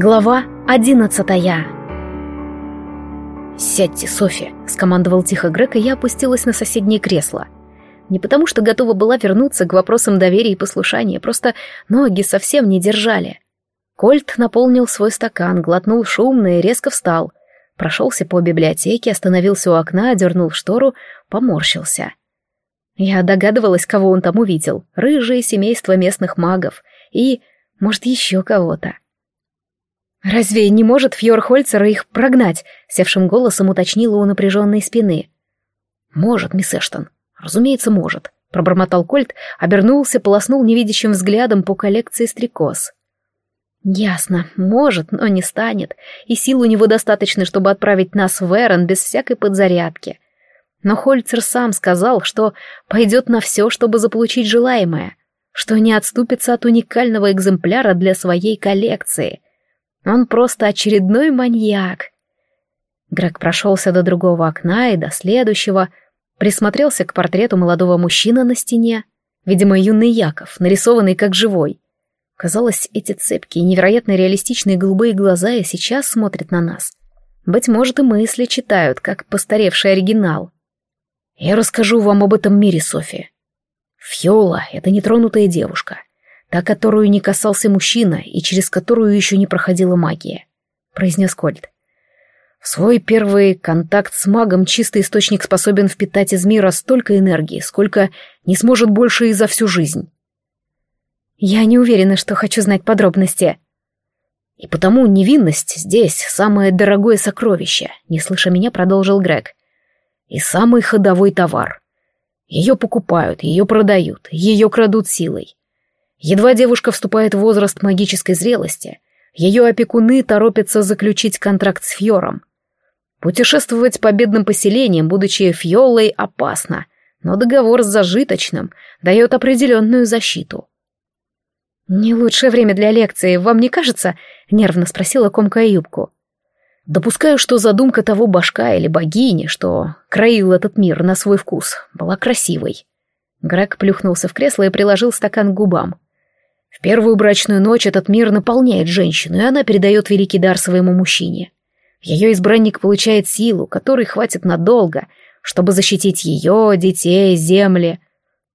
Глава одиннадцатая «Сядьте, Софи», — скомандовал тихо Грег, и я опустилась на соседнее кресло. Не потому, что готова была вернуться к вопросам доверия и послушания, просто ноги совсем не держали. Кольт наполнил свой стакан, глотнул шумно и резко встал. Прошелся по библиотеке, остановился у окна, дернул штору, поморщился. Я догадывалась, кого он там увидел. Рыжее семейство местных магов. И, может, еще кого-то. «Разве не может Фьорхольцера их прогнать?» — севшим голосом уточнила у напряженной спины. «Может, мисс Эштон. Разумеется, может», — пробормотал Кольт, обернулся, полоснул невидящим взглядом по коллекции стрекоз. «Ясно, может, но не станет, и сил у него достаточно, чтобы отправить нас в Эрон без всякой подзарядки. Но Хольцер сам сказал, что пойдет на все, чтобы заполучить желаемое, что не отступится от уникального экземпляра для своей коллекции — он просто очередной маньяк. Грег прошелся до другого окна и до следующего, присмотрелся к портрету молодого мужчины на стене, видимо, юный Яков, нарисованный как живой. Казалось, эти цепкие, невероятно реалистичные голубые глаза и сейчас смотрят на нас. Быть может, и мысли читают, как постаревший оригинал. Я расскажу вам об этом мире, София. Фьола — это нетронутая девушка та, которую не касался мужчина и через которую еще не проходила магия», — произнес Кольт. В свой первый контакт с магом чистый источник способен впитать из мира столько энергии, сколько не сможет больше и за всю жизнь. Я не уверена, что хочу знать подробности. И потому невинность здесь самое дорогое сокровище, не слыша меня, продолжил Грег. И самый ходовой товар. Ее покупают, ее продают, ее крадут силой. Едва девушка вступает в возраст магической зрелости, ее опекуны торопятся заключить контракт с Фьором. Путешествовать по бедным поселениям, будучи Фьолой, опасно, но договор с зажиточным дает определенную защиту. «Не лучшее время для лекции, вам не кажется?» — нервно спросила комкая юбку. Допускаю, что задумка того башка или богини, что краил этот мир на свой вкус, была красивой. Грег плюхнулся в кресло и приложил стакан к губам. В первую брачную ночь этот мир наполняет женщину, и она передает великий дар своему мужчине. Ее избранник получает силу, которой хватит надолго, чтобы защитить ее, детей, земли.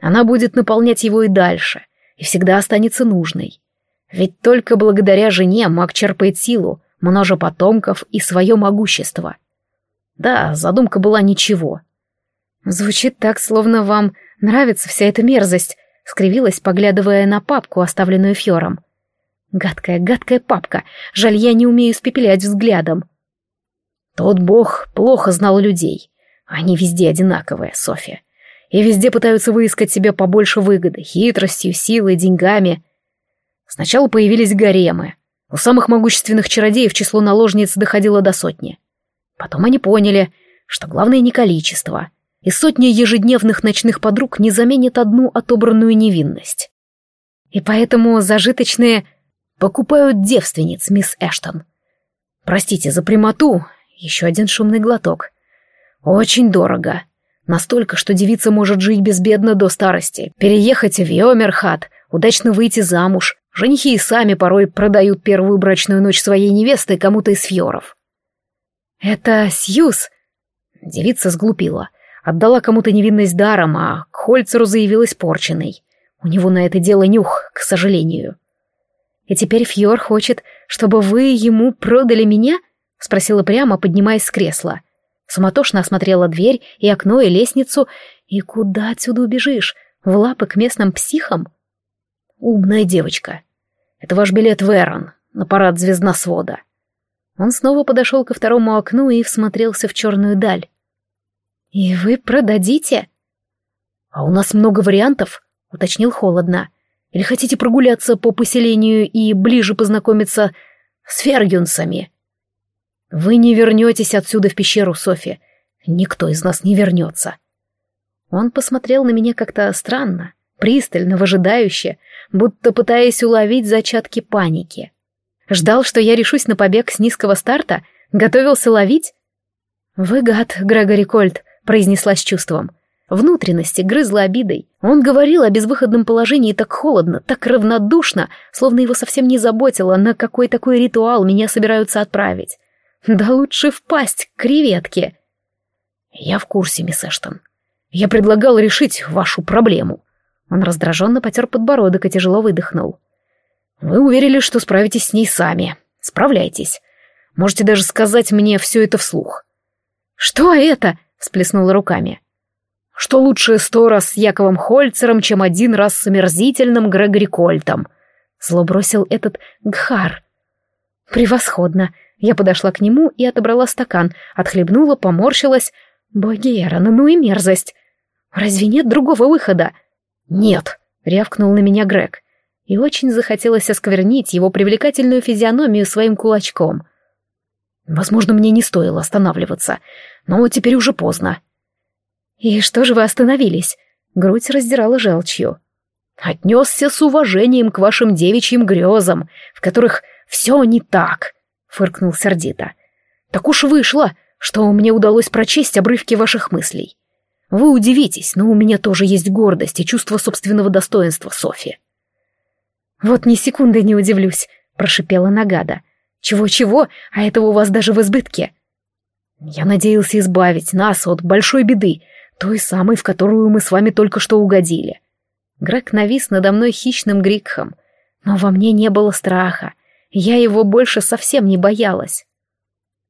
Она будет наполнять его и дальше, и всегда останется нужной. Ведь только благодаря жене маг черпает силу, множа потомков и свое могущество. Да, задумка была ничего. Звучит так, словно вам нравится вся эта мерзость, скривилась, поглядывая на папку, оставленную Фьором. Гадкая, гадкая папка. Жаль, я не умею спепелять взглядом. Тот бог плохо знал людей. Они везде одинаковые, Софья. И везде пытаются выискать себе побольше выгоды, хитростью, силой, деньгами. Сначала появились гаремы. У самых могущественных чародеев число наложниц доходило до сотни. Потом они поняли, что главное не количество — и сотни ежедневных ночных подруг не заменят одну отобранную невинность. И поэтому зажиточные покупают девственниц, мисс Эштон. Простите за прямоту, еще один шумный глоток. Очень дорого. Настолько, что девица может жить безбедно до старости, переехать в Йомерхат, удачно выйти замуж. Женихи и сами порой продают первую брачную ночь своей невесты кому-то из фьоров. «Это Сьюз?» Девица сглупила отдала кому-то невинность даром, а к Хольцеру заявилась порченной. У него на это дело нюх, к сожалению. «И теперь Фьор хочет, чтобы вы ему продали меня?» — спросила прямо, поднимаясь с кресла. Суматошно осмотрела дверь и окно, и лестницу. «И куда отсюда убежишь? В лапы к местным психам?» «Умная девочка. Это ваш билет в Эрон, на парад звездносвода». Он снова подошел ко второму окну и всмотрелся в черную даль. «И вы продадите?» «А у нас много вариантов», — уточнил холодно. «Или хотите прогуляться по поселению и ближе познакомиться с фергюнсами?» «Вы не вернетесь отсюда в пещеру, Софи. Никто из нас не вернется». Он посмотрел на меня как-то странно, пристально, выжидающе, будто пытаясь уловить зачатки паники. Ждал, что я решусь на побег с низкого старта, готовился ловить? «Вы гад, Грегори Кольт», произнесла с чувством. Внутренности грызла обидой. Он говорил о безвыходном положении так холодно, так равнодушно, словно его совсем не заботило, на какой такой ритуал меня собираются отправить. Да лучше впасть к креветке. Я в курсе, мисс Эштон. Я предлагал решить вашу проблему. Он раздраженно потер подбородок и тяжело выдохнул. Вы уверили, что справитесь с ней сами. Справляйтесь. Можете даже сказать мне все это вслух. Что это? Всплеснула руками. Что лучше сто раз с Яковом Хольцером, чем один раз с омерзительным Грегори Кольтом. Зло бросил этот Гхар. Превосходно. Я подошла к нему и отобрала стакан, отхлебнула, поморщилась. Боги ну и мерзость. Разве нет другого выхода? Нет, рявкнул на меня Грег. И очень захотелось осквернить его привлекательную физиономию своим кулачком. Возможно, мне не стоило останавливаться, но теперь уже поздно. «И что же вы остановились?» Грудь раздирала желчью. «Отнесся с уважением к вашим девичьим грезам, в которых все не так», — фыркнул сердито. «Так уж вышло, что мне удалось прочесть обрывки ваших мыслей. Вы удивитесь, но у меня тоже есть гордость и чувство собственного достоинства, Софи». «Вот ни секунды не удивлюсь», — прошипела Нагада. «Чего-чего, а этого у вас даже в избытке». «Я надеялся избавить нас от большой беды, той самой, в которую мы с вами только что угодили». Грег навис надо мной хищным грикхом, но во мне не было страха, я его больше совсем не боялась.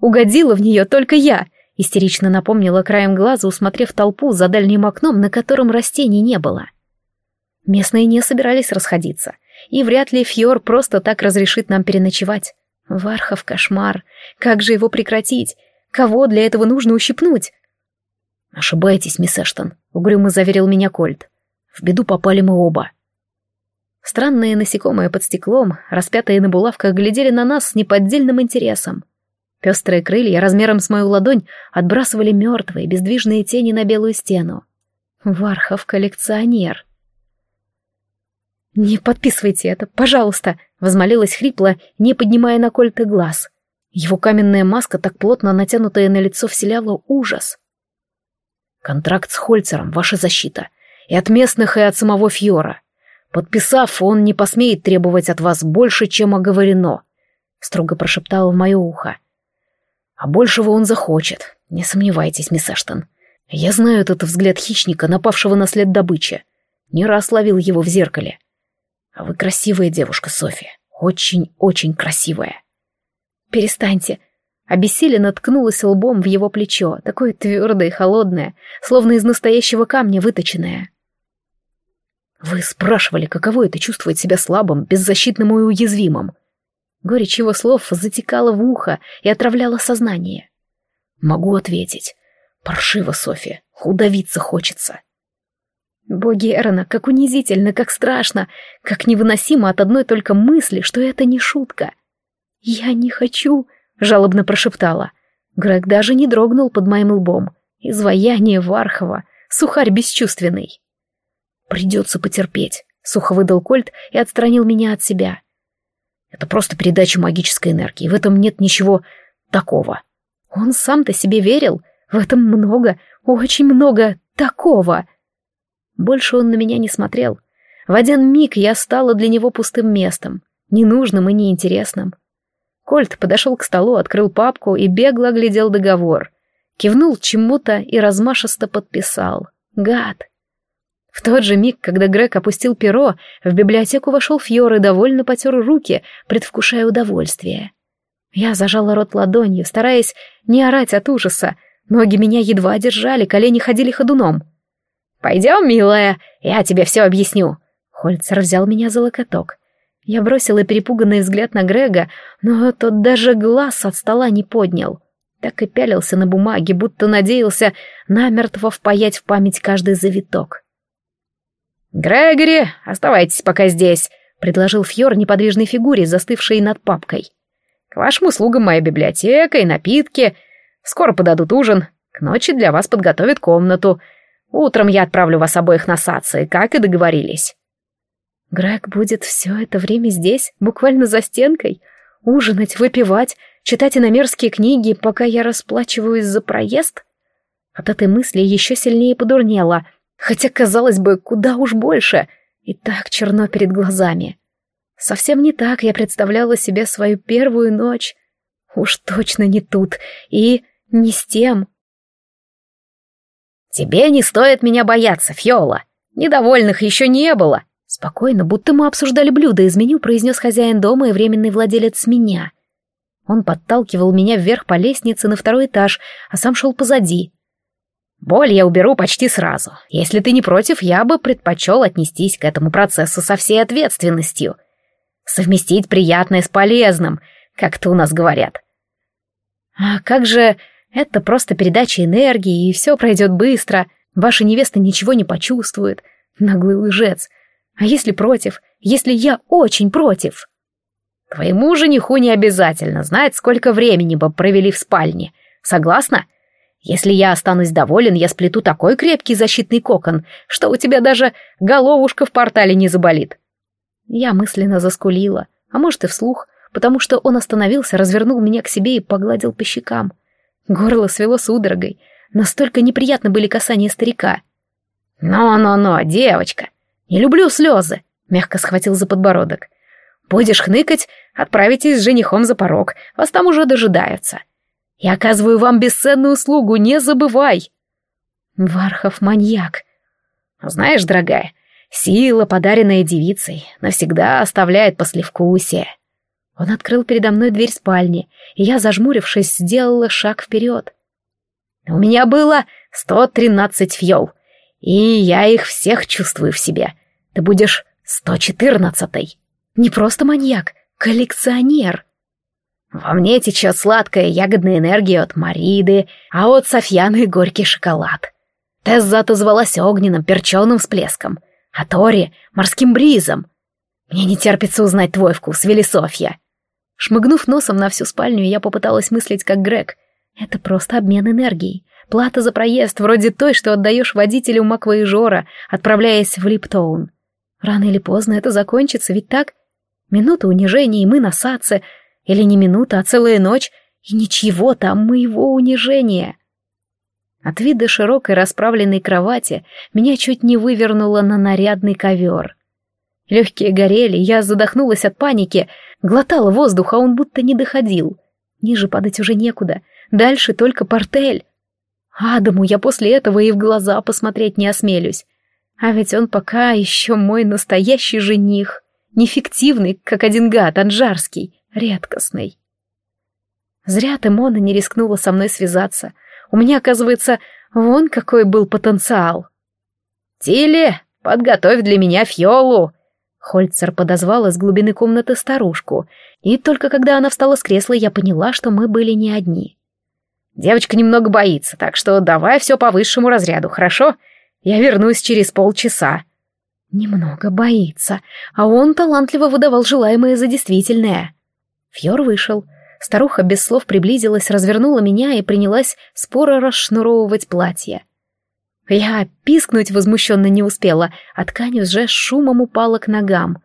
Угодила в нее только я, истерично напомнила краем глаза, усмотрев толпу за дальним окном, на котором растений не было. Местные не собирались расходиться, и вряд ли Фьор просто так разрешит нам переночевать. Вархов кошмар. Как же его прекратить? Кого для этого нужно ущипнуть? Ошибаетесь, мисс Эштон, угрюмо заверил меня Кольт. В беду попали мы оба. Странные насекомые под стеклом, распятые на булавках, глядели на нас с неподдельным интересом. Пестрые крылья размером с мою ладонь отбрасывали мертвые, бездвижные тени на белую стену. Вархов коллекционер. «Не подписывайте это, пожалуйста», — возмолилась хрипло, не поднимая на кольты глаз. Его каменная маска, так плотно натянутая на лицо, вселяла ужас. «Контракт с Хольцером — ваша защита. И от местных, и от самого Фьора. Подписав, он не посмеет требовать от вас больше, чем оговорено», — строго прошептала в мое ухо. А большего он захочет, не сомневайтесь, мисс Эштон. Я знаю этот взгляд хищника, напавшего на след добычи. Не раз ловил его в зеркале. А вы красивая девушка, Софья. Очень-очень красивая. Перестаньте. Обессиленно ткнулась лбом в его плечо, такое твердое и холодное, словно из настоящего камня выточенное. Вы спрашивали, каково это чувствовать себя слабым, беззащитным и уязвимым. Горечь его слов затекала в ухо и отравляла сознание. Могу ответить. Паршиво, Софья, удавиться хочется. Боги Эрона, как унизительно, как страшно, как невыносимо от одной только мысли, что это не шутка. «Я не хочу», — жалобно прошептала. Грег даже не дрогнул под моим лбом. Изваяние Вархова, сухарь бесчувственный. «Придется потерпеть», — сухо выдал Кольт и отстранил меня от себя. Это просто передача магической энергии, в этом нет ничего такого. Он сам-то себе верил, в этом много, очень много такого. Больше он на меня не смотрел. В один миг я стала для него пустым местом, ненужным и неинтересным. Кольт подошел к столу, открыл папку и бегло глядел договор. Кивнул чему-то и размашисто подписал. Гад. В тот же миг, когда Грег опустил перо, в библиотеку вошел Фьор и довольно потер руки, предвкушая удовольствие. Я зажала рот ладонью, стараясь не орать от ужаса. Ноги меня едва держали, колени ходили ходуном. «Пойдем, милая, я тебе все объясню». Хольцер взял меня за локоток. Я бросила перепуганный взгляд на Грега, но тот даже глаз от стола не поднял. Так и пялился на бумаге, будто надеялся намертво впаять в память каждый завиток. «Грегори, оставайтесь пока здесь», — предложил Фьор неподвижной фигуре, застывшей над папкой. «К вашим услугам моя библиотека и напитки. Скоро подадут ужин. К ночи для вас подготовят комнату. Утром я отправлю вас обоих на сации, как и договорились». Грег будет все это время здесь, буквально за стенкой, ужинать, выпивать, читать иномерские книги, пока я расплачиваюсь за проезд? От этой мысли еще сильнее подурнело, хотя, казалось бы, куда уж больше, и так черно перед глазами. Совсем не так я представляла себе свою первую ночь. Уж точно не тут, и не с тем. «Тебе не стоит меня бояться, Фиола. Недовольных еще не было», Спокойно, будто мы обсуждали блюда из меню, произнес хозяин дома и временный владелец меня. Он подталкивал меня вверх по лестнице на второй этаж, а сам шел позади. Боль я уберу почти сразу. Если ты не против, я бы предпочел отнестись к этому процессу со всей ответственностью. Совместить приятное с полезным, как-то у нас говорят. А как же это просто передача энергии, и все пройдет быстро. Ваша невеста ничего не почувствует. Наглый лжец. А если против? Если я очень против? Твоему жениху не обязательно знать, сколько времени бы провели в спальне. Согласна? Если я останусь доволен, я сплету такой крепкий защитный кокон, что у тебя даже головушка в портале не заболит. Я мысленно заскулила, а может и вслух, потому что он остановился, развернул меня к себе и погладил по щекам. Горло свело судорогой, настолько неприятно были касания старика. «Но-но-но, девочка, не люблю слезы», — мягко схватил за подбородок. «Будешь хныкать, отправитесь с женихом за порог, вас там уже дожидаются. Я оказываю вам бесценную услугу, не забывай!» Вархов маньяк. Знаешь, дорогая, сила, подаренная девицей, навсегда оставляет послевкусие. Он открыл передо мной дверь спальни, и я, зажмурившись, сделала шаг вперед. У меня было сто тринадцать фьол, и я их всех чувствую в себе. Ты будешь сто четырнадцатой. Не просто маньяк, коллекционер. Во мне течет сладкая ягодная энергия от Мариды, а от Софьяны горький шоколад. Тезза отозвалась огненным перченым всплеском, а Тори — морским бризом. Мне не терпится узнать твой вкус, Велисофья. Шмыгнув носом на всю спальню, я попыталась мыслить как Грег. Это просто обмен энергией. Плата за проезд, вроде той, что отдаешь водителю Маквоежора, отправляясь в Липтоун. Рано или поздно это закончится, ведь так? Минута унижения, и мы на саце. Или не минута, а целая ночь, и ничего там моего унижения. От вида широкой расправленной кровати меня чуть не вывернуло на нарядный ковер. Легкие горели, я задохнулась от паники, глотала воздух, а он будто не доходил. Ниже падать уже некуда, дальше только портель. Адаму я после этого и в глаза посмотреть не осмелюсь. А ведь он пока еще мой настоящий жених. Нефиктивный, как один гад, анжарский, редкостный. Зря ты, Мона, не рискнула со мной связаться. У меня, оказывается, вон какой был потенциал. «Тиле, подготовь для меня фиолу!» Хольцер подозвал из глубины комнаты старушку, и только когда она встала с кресла, я поняла, что мы были не одни. Девочка немного боится, так что давай все по высшему разряду, хорошо? Я вернусь через полчаса». Немного боится, а он талантливо выдавал желаемое за действительное. Фьор вышел. Старуха без слов приблизилась, развернула меня и принялась споро расшнуровывать платье. Я пискнуть возмущенно не успела, а ткань уже шумом упала к ногам.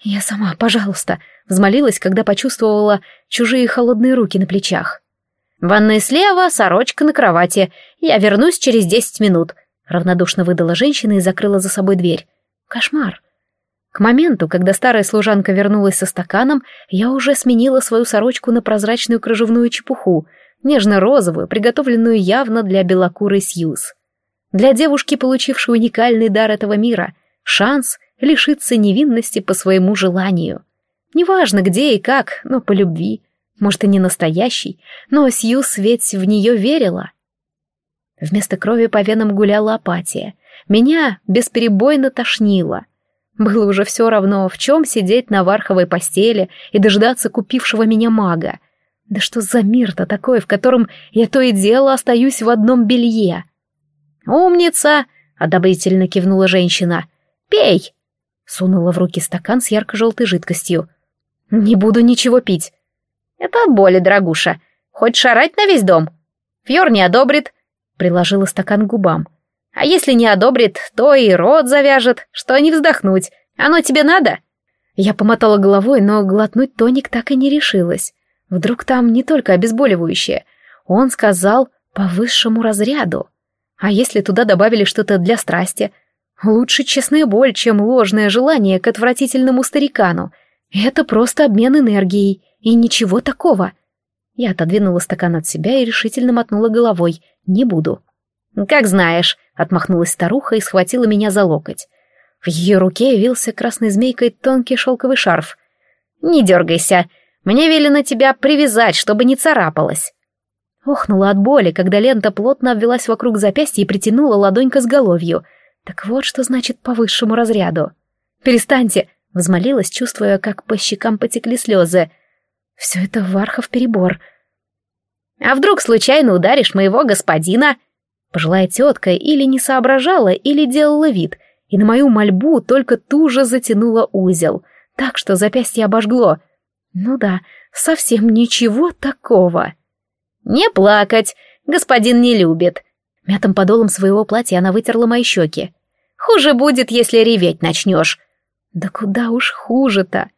«Я сама, пожалуйста», — взмолилась, когда почувствовала чужие холодные руки на плечах. «Ванная слева, сорочка на кровати. Я вернусь через десять минут», — равнодушно выдала женщина и закрыла за собой дверь. «Кошмар». К моменту, когда старая служанка вернулась со стаканом, я уже сменила свою сорочку на прозрачную кружевную чепуху, нежно-розовую, приготовленную явно для белокурой Сьюз. Для девушки, получившей уникальный дар этого мира, шанс лишиться невинности по своему желанию. Неважно где и как, но по любви. Может, и не настоящий, но Сьюз ведь в нее верила. Вместо крови по венам гуляла апатия. Меня бесперебойно тошнило. Было уже все равно, в чем сидеть на варховой постели и дождаться купившего меня мага. Да что за мир-то такой, в котором я то и дело остаюсь в одном белье? «Умница!» — одобрительно кивнула женщина. «Пей!» — сунула в руки стакан с ярко-желтой жидкостью. «Не буду ничего пить. Это от боли, дорогуша. Хочешь орать на весь дом? Фьор не одобрит. Приложила стакан к губам. А если не одобрит, то и рот завяжет, что не вздохнуть. Оно тебе надо? Я помотала головой, но глотнуть тоник так и не решилась. Вдруг там не только обезболивающее. Он сказал по высшему разряду. А если туда добавили что-то для страсти? Лучше честная боль, чем ложное желание к отвратительному старикану. Это просто обмен энергией, и ничего такого. Я отодвинула стакан от себя и решительно мотнула головой. Не буду. «Как знаешь», — отмахнулась старуха и схватила меня за локоть. В ее руке вился красной змейкой тонкий шелковый шарф. «Не дергайся. Мне велено тебя привязать, чтобы не царапалось». Охнула от боли, когда лента плотно обвелась вокруг запястья и притянула ладонь к изголовью. Так вот, что значит по высшему разряду. «Перестаньте!» — взмолилась, чувствуя, как по щекам потекли слезы. «Все это Вархов перебор». «А вдруг случайно ударишь моего господина?» Пожилая тетка или не соображала, или делала вид, и на мою мольбу только туже затянула узел, так что запястье обожгло. Ну да, совсем ничего такого. «Не плакать, господин не любит». Мятым подолом своего платья она вытерла мои щеки. «Хуже будет, если реветь начнешь». «Да куда уж хуже-то?»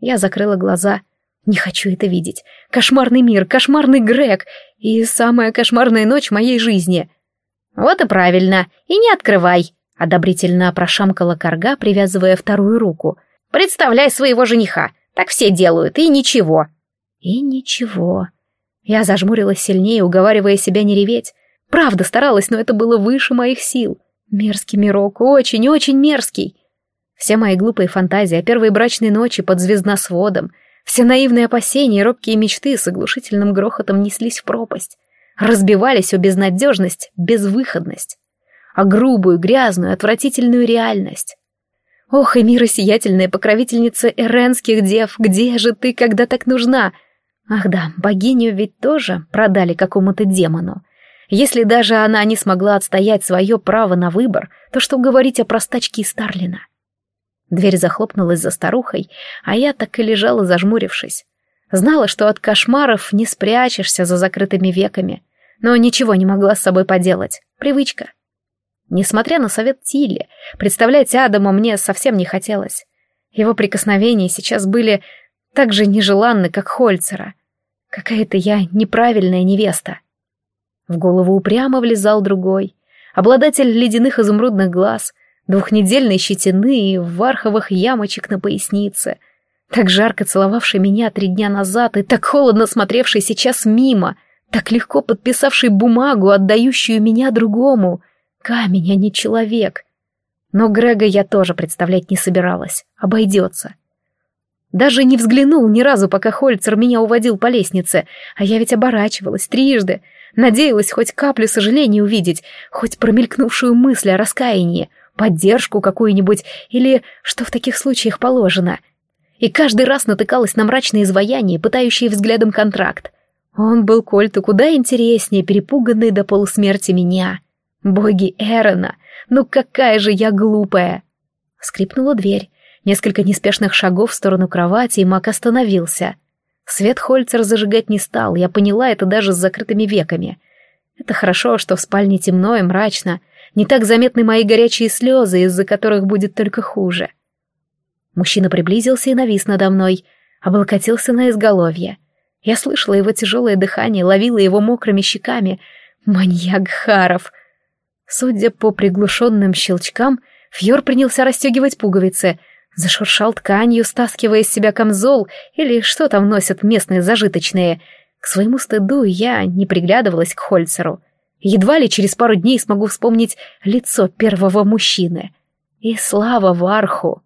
Я закрыла глаза. «Не хочу это видеть. Кошмарный мир, кошмарный Грег и самая кошмарная ночь моей жизни». «Вот и правильно, и не открывай», — одобрительно прошамкала корга, привязывая вторую руку. «Представляй своего жениха, так все делают, и ничего». «И ничего». Я зажмурилась сильнее, уговаривая себя не реветь. Правда старалась, но это было выше моих сил. Мерзкий мирок, очень-очень мерзкий. Все мои глупые фантазии о первой брачной ночи под звездносводом, все наивные опасения и робкие мечты с оглушительным грохотом неслись в пропасть. Разбивались о безнадежность, безвыходность. О грубую, грязную, отвратительную реальность. Ох, и мира сиятельная покровительница эренских дев, где же ты, когда так нужна? Ах да, богиню ведь тоже продали какому-то демону. Если даже она не смогла отстоять свое право на выбор, то что говорить о простачке Старлина? Дверь захлопнулась за старухой, а я так и лежала, зажмурившись. Знала, что от кошмаров не спрячешься за закрытыми веками, но ничего не могла с собой поделать. Привычка. Несмотря на совет Тилли, представлять Адама мне совсем не хотелось. Его прикосновения сейчас были так же нежеланны, как Хольцера. Какая-то я неправильная невеста. В голову упрямо влезал другой, обладатель ледяных изумрудных глаз, двухнедельной щетины и варховых ямочек на пояснице, так жарко целовавший меня три дня назад и так холодно смотревший сейчас мимо, так легко подписавший бумагу, отдающую меня другому. Камень, а не человек. Но Грега я тоже представлять не собиралась. Обойдется. Даже не взглянул ни разу, пока Хольцер меня уводил по лестнице, а я ведь оборачивалась трижды, надеялась хоть каплю сожаления увидеть, хоть промелькнувшую мысль о раскаянии, поддержку какую-нибудь или что в таких случаях положено. И каждый раз натыкалась на мрачные изваяния, пытающие взглядом контракт. Он был Кольту куда интереснее, перепуганный до полусмерти меня. Боги Эрона, ну какая же я глупая! Скрипнула дверь. Несколько неспешных шагов в сторону кровати, и Мак остановился. Свет Хольцер зажигать не стал, я поняла это даже с закрытыми веками. Это хорошо, что в спальне темно и мрачно, не так заметны мои горячие слезы, из-за которых будет только хуже. Мужчина приблизился и навис надо мной, облокотился на изголовье. Я слышала его тяжелое дыхание, ловила его мокрыми щеками. Маньяк Харов! Судя по приглушенным щелчкам, Фьор принялся расстегивать пуговицы — Зашуршал тканью, стаскивая из себя камзол или что там носят местные зажиточные. К своему стыду я не приглядывалась к Хольцеру. Едва ли через пару дней смогу вспомнить лицо первого мужчины. И слава Варху!